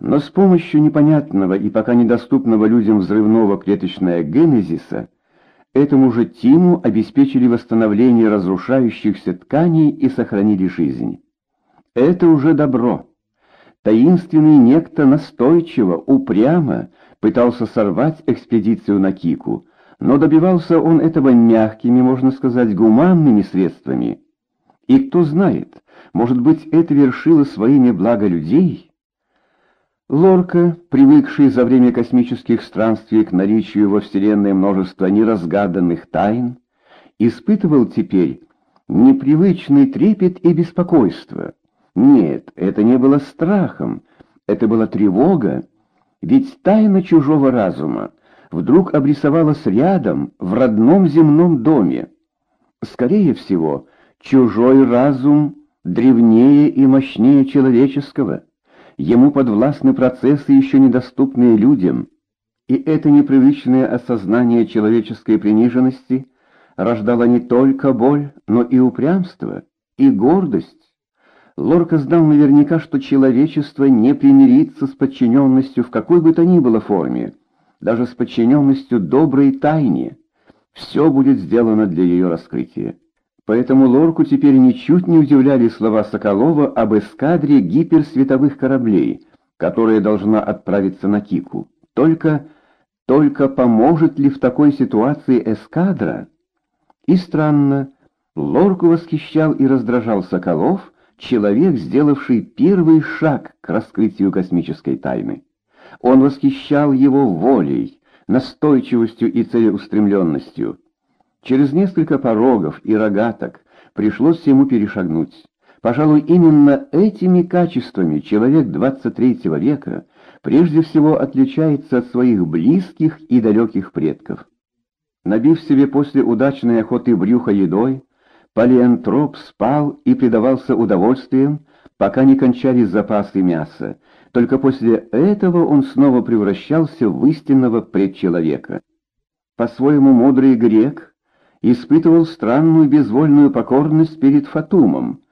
Но с помощью непонятного и пока недоступного людям взрывного клеточного генезиса этому же Тиму обеспечили восстановление разрушающихся тканей и сохранили жизнь. Это уже добро. Таинственный некто настойчиво, упрямо пытался сорвать экспедицию на Кику, но добивался он этого мягкими, можно сказать, гуманными средствами. И кто знает, может быть, это вершило своими блага людей? Лорка, привыкший за время космических странствий к наличию во Вселенной множества неразгаданных тайн, испытывал теперь непривычный трепет и беспокойство. Нет, это не было страхом, это была тревога, ведь тайна чужого разума вдруг обрисовалась рядом, в родном земном доме. Скорее всего, чужой разум древнее и мощнее человеческого. Ему подвластны процессы, еще недоступные людям. И это непривычное осознание человеческой приниженности рождало не только боль, но и упрямство, и гордость. Лорка знал наверняка, что человечество не примирится с подчиненностью в какой бы то ни было форме, даже с подчиненностью доброй тайне. Все будет сделано для ее раскрытия. Поэтому Лорку теперь ничуть не удивляли слова Соколова об эскадре гиперсветовых кораблей, которая должна отправиться на Кику. Только, только поможет ли в такой ситуации эскадра? И странно, Лорку восхищал и раздражал Соколов, человек, сделавший первый шаг к раскрытию космической тайны. Он восхищал его волей, настойчивостью и целеустремленностью. Через несколько порогов и рогаток пришлось ему перешагнуть. Пожалуй, именно этими качествами человек 23 века прежде всего отличается от своих близких и далеких предков. Набив себе после удачной охоты брюхо едой, палеантроп спал и предавался удовольствиям, пока не кончались запасы мяса. Только после этого он снова превращался в истинного предчеловека. По-своему мудрый грек испытывал странную безвольную покорность перед Фатумом,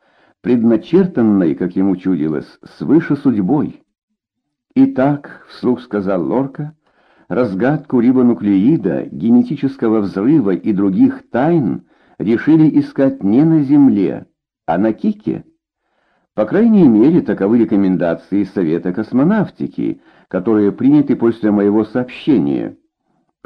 предначертанной, как ему чудилось, свыше судьбой. «Итак», — вслух сказал Лорка, — «разгадку рибонуклеида, генетического взрыва и других тайн решили искать не на Земле, а на Кике». По крайней мере, таковы рекомендации Совета космонавтики, которые приняты после моего сообщения.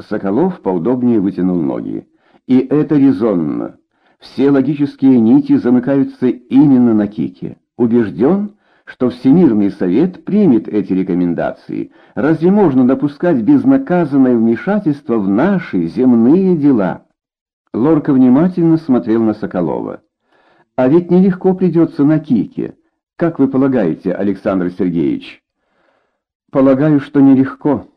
Соколов поудобнее вытянул ноги. И это резонно. Все логические нити замыкаются именно на Кике. Убежден, что Всемирный Совет примет эти рекомендации. Разве можно допускать безнаказанное вмешательство в наши земные дела? Лорка внимательно смотрел на Соколова. А ведь нелегко придется на Кике. Как вы полагаете, Александр Сергеевич? Полагаю, что нелегко.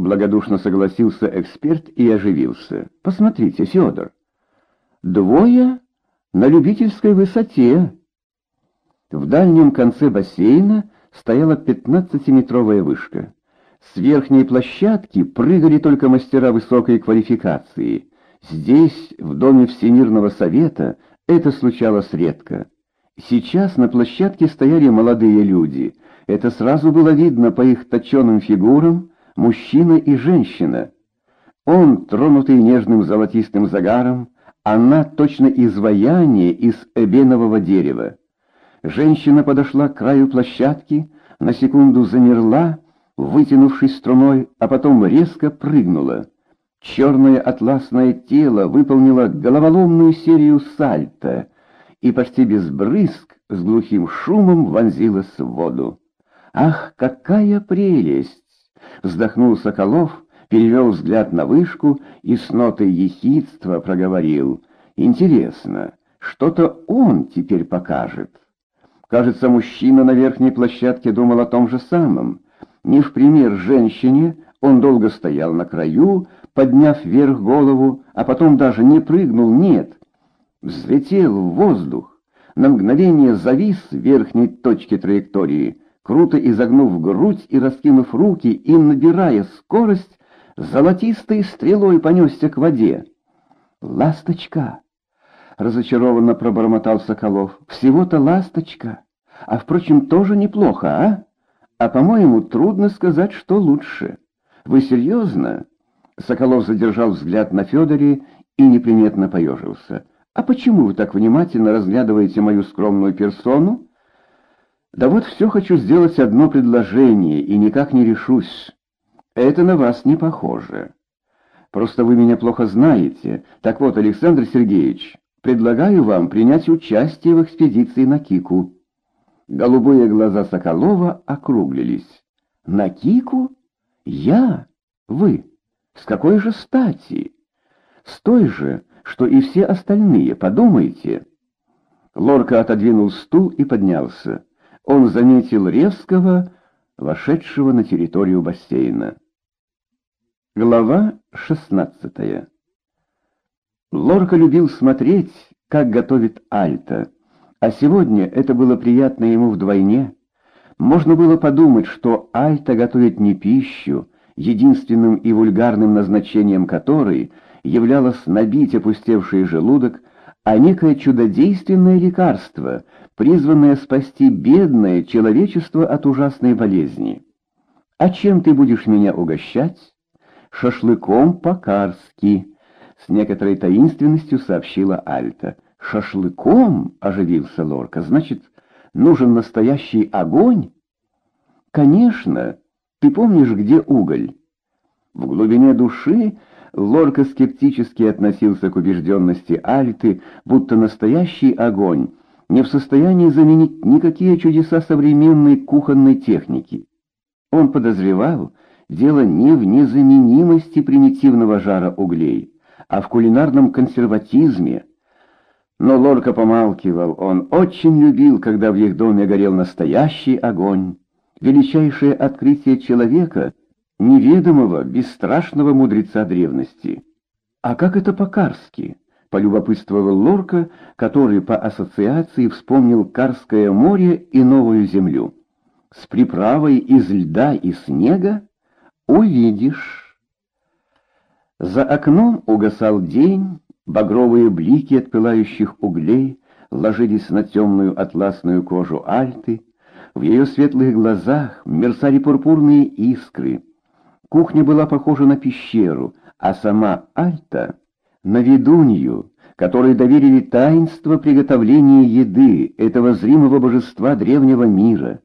Благодушно согласился эксперт и оживился. Посмотрите, Федор. Двое на любительской высоте. В дальнем конце бассейна стояла пятнадцатиметровая вышка. С верхней площадки прыгали только мастера высокой квалификации. Здесь, в доме Всемирного совета, это случалось редко. Сейчас на площадке стояли молодые люди. Это сразу было видно по их точеным фигурам, мужчина и женщина. Он, тронутый нежным золотистым загаром, она точно изваяние из эбенового дерева. Женщина подошла к краю площадки, на секунду замерла, вытянувшись струной, а потом резко прыгнула. Черное атласное тело выполнило головоломную серию сальто и почти без брызг с глухим шумом вонзилось в воду. Ах, какая прелесть! Вздохнул Соколов, перевел взгляд на вышку и с нотой ехидства проговорил. «Интересно, что-то он теперь покажет». Кажется, мужчина на верхней площадке думал о том же самом. Не в пример женщине, он долго стоял на краю, подняв вверх голову, а потом даже не прыгнул, нет. Взлетел в воздух, на мгновение завис в верхней точке траектории, круто изогнув грудь и раскинув руки, и, набирая скорость, золотистой стрелой понесся к воде. «Ласточка!» — разочарованно пробормотал Соколов. «Всего-то ласточка. А, впрочем, тоже неплохо, а? А, по-моему, трудно сказать, что лучше. Вы серьезно? Соколов задержал взгляд на Федоре и неприметно поежился. А почему вы так внимательно разглядываете мою скромную персону? Да вот все хочу сделать одно предложение и никак не решусь. Это на вас не похоже. Просто вы меня плохо знаете. Так вот, Александр Сергеевич, предлагаю вам принять участие в экспедиции на Кику. Голубые глаза Соколова округлились. На Кику? Я? Вы? С какой же стати? С той же, что и все остальные, подумайте. Лорка отодвинул стул и поднялся. Он заметил резкого, вошедшего на территорию бассейна. Глава 16 Лорка любил смотреть, как готовит Альта, а сегодня это было приятно ему вдвойне. Можно было подумать, что Альта готовит не пищу, единственным и вульгарным назначением которой являлось набить опустевший желудок, а некое чудодейственное лекарство, призванное спасти бедное человечество от ужасной болезни. «А чем ты будешь меня угощать?» шашлыком по-карски», — с некоторой таинственностью сообщила Альта. «Шашлыком?» — оживился Лорка. «Значит, нужен настоящий огонь?» «Конечно. Ты помнишь, где уголь?» В глубине души Лорка скептически относился к убежденности Альты, будто настоящий огонь не в состоянии заменить никакие чудеса современной кухонной техники. Он подозревал, Дело не в незаменимости примитивного жара углей, а в кулинарном консерватизме. Но Лорка помалкивал, он очень любил, когда в их доме горел настоящий огонь, величайшее открытие человека, неведомого, бесстрашного мудреца древности. А как это по-карски? полюбопытствовал Лорка, который по ассоциации вспомнил Карское море и Новую землю. С приправой из льда и снега? увидишь. За окном угасал день, багровые блики от пылающих углей ложились на темную атласную кожу Альты, в ее светлых глазах мерцали пурпурные искры. Кухня была похожа на пещеру, а сама Альта — на ведунью, которой доверили таинство приготовления еды этого зримого божества древнего мира.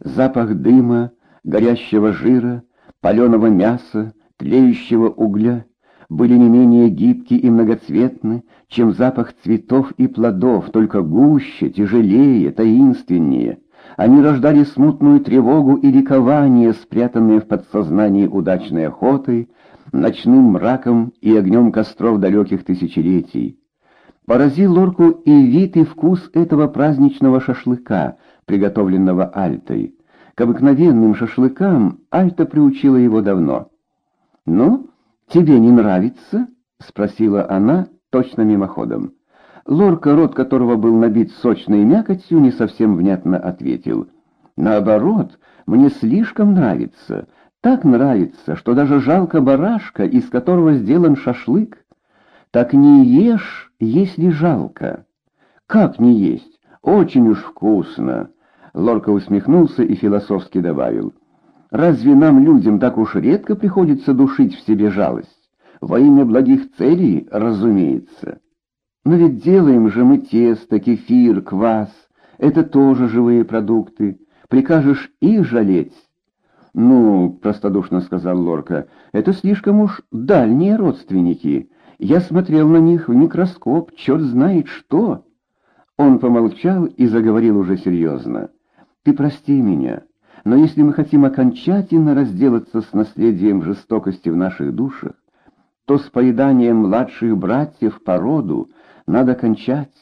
Запах дыма, горящего жира — паленого мяса, тлеющего угля, были не менее гибки и многоцветны, чем запах цветов и плодов, только гуще, тяжелее, таинственнее. Они рождали смутную тревогу и ликование, спрятанные в подсознании удачной охотой, ночным мраком и огнем костров далеких тысячелетий. Поразил Лорку и вид, и вкус этого праздничного шашлыка, приготовленного Альтой. К обыкновенным шашлыкам Альта приучила его давно. «Ну, тебе не нравится?» — спросила она точно мимоходом. Лорка, рот которого был набит сочной мякотью, не совсем внятно ответил. «Наоборот, мне слишком нравится. Так нравится, что даже жалко барашка, из которого сделан шашлык. Так не ешь, если жалко». «Как не есть? Очень уж вкусно!» Лорка усмехнулся и философски добавил. «Разве нам, людям, так уж редко приходится душить в себе жалость? Во имя благих целей, разумеется. Но ведь делаем же мы тесто, кефир, квас. Это тоже живые продукты. Прикажешь их жалеть?» «Ну, — простодушно сказал Лорка, — это слишком уж дальние родственники. Я смотрел на них в микроскоп, черт знает что». Он помолчал и заговорил уже серьезно. Ты прости меня, но если мы хотим окончательно разделаться с наследием жестокости в наших душах, то с поеданием младших братьев по роду надо кончать.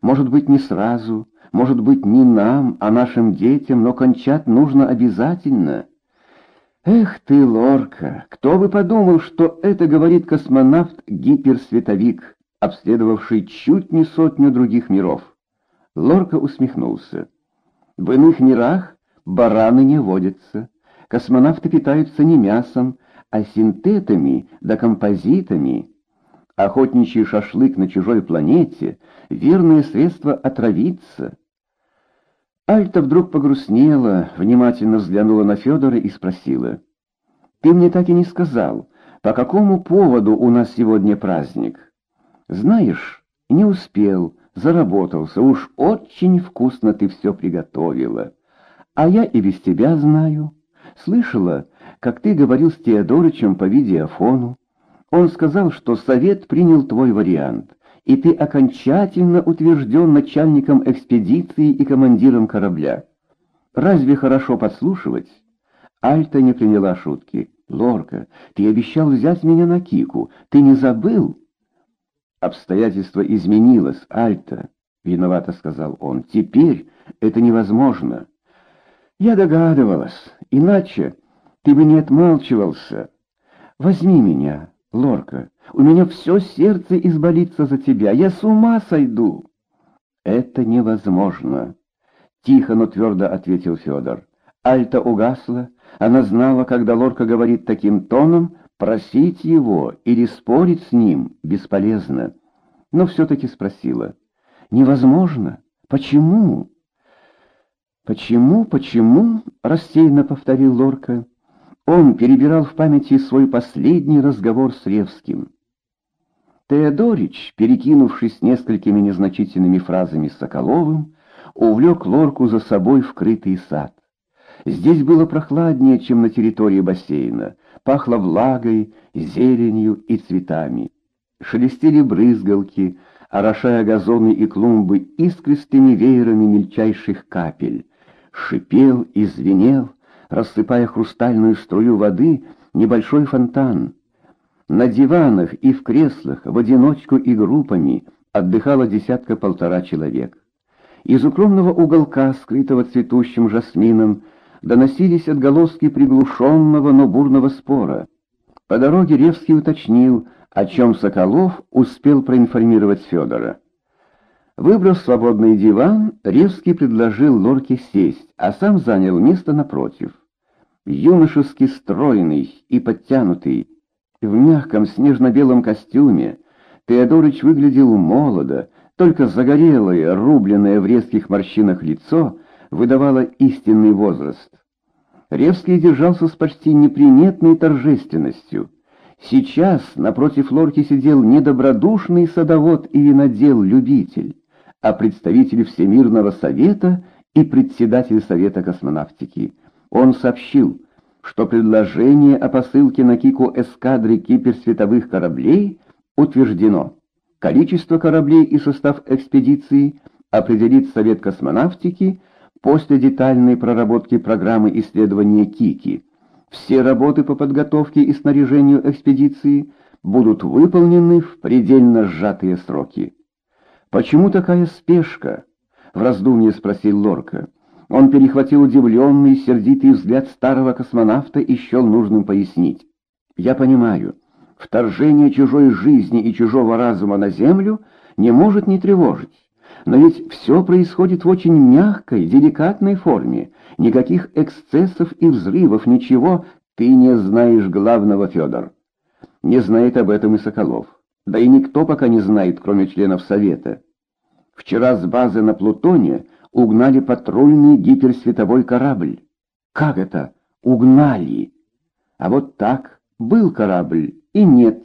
Может быть, не сразу, может быть, не нам, а нашим детям, но кончать нужно обязательно. Эх ты, Лорка, кто бы подумал, что это говорит космонавт-гиперсветовик, обследовавший чуть не сотню других миров. Лорка усмехнулся. В иных мирах бараны не водятся, космонавты питаются не мясом, а синтетами да композитами. Охотничий шашлык на чужой планете — верное средство отравиться. Альта вдруг погрустнела, внимательно взглянула на Федора и спросила. «Ты мне так и не сказал, по какому поводу у нас сегодня праздник?» «Знаешь, не успел, заработался, уж очень вкусно ты все приготовила. А я и без тебя знаю. Слышала, как ты говорил с Теодорычем по видеофону. Он сказал, что совет принял твой вариант» и ты окончательно утвержден начальником экспедиции и командиром корабля. Разве хорошо подслушивать? Альта не приняла шутки. «Лорка, ты обещал взять меня на Кику. Ты не забыл?» «Обстоятельство изменилось, Альта», — виновато сказал он. «Теперь это невозможно». «Я догадывалась. Иначе ты бы не отмалчивался. Возьми меня, Лорка». У меня все сердце изболится за тебя. Я с ума сойду. Это невозможно. Тихо, но твердо ответил Федор. Альта угасла. Она знала, когда Лорка говорит таким тоном, просить его или спорить с ним бесполезно. Но все-таки спросила. Невозможно. Почему? Почему, почему? Рассеянно повторил Лорка. Он перебирал в памяти свой последний разговор с Ревским. Теодорич, перекинувшись несколькими незначительными фразами с Соколовым, увлек лорку за собой в крытый сад. Здесь было прохладнее, чем на территории бассейна, пахло влагой, зеленью и цветами. Шелестели брызгалки, орошая газоны и клумбы искристыми веерами мельчайших капель. Шипел и звенел, рассыпая хрустальную струю воды, небольшой фонтан — на диванах и в креслах, в одиночку и группами, отдыхало десятка-полтора человек. Из укромного уголка, скрытого цветущим жасмином, доносились отголоски приглушенного, но бурного спора. По дороге Ревский уточнил, о чем Соколов успел проинформировать Федора. Выбрав свободный диван, Ревский предложил Лорке сесть, а сам занял место напротив. Юношески стройный и подтянутый, в мягком снежно-белом костюме Теодорыч выглядел молодо, только загорелое, рубленное в резких морщинах лицо выдавало истинный возраст. Ревский держался с почти неприметной торжественностью. Сейчас напротив лорки сидел недобродушный садовод и винодел-любитель, а представитель Всемирного совета и председатель Совета космонавтики. Он сообщил, что предложение о посылке на Кику эскадры киперсветовых кораблей утверждено. Количество кораблей и состав экспедиции определит Совет космонавтики после детальной проработки программы исследования Кики. Все работы по подготовке и снаряжению экспедиции будут выполнены в предельно сжатые сроки. «Почему такая спешка?» — в раздумье спросил Лорка. Он перехватил удивленный, сердитый взгляд старого космонавта и счел нужным пояснить. «Я понимаю, вторжение чужой жизни и чужого разума на Землю не может не тревожить. Но ведь все происходит в очень мягкой, деликатной форме. Никаких эксцессов и взрывов, ничего. Ты не знаешь главного, Федор. Не знает об этом и Соколов. Да и никто пока не знает, кроме членов Совета. Вчера с базы на Плутоне угнали патрульный гиперсветовой корабль. Как это? Угнали. А вот так, был корабль и нет.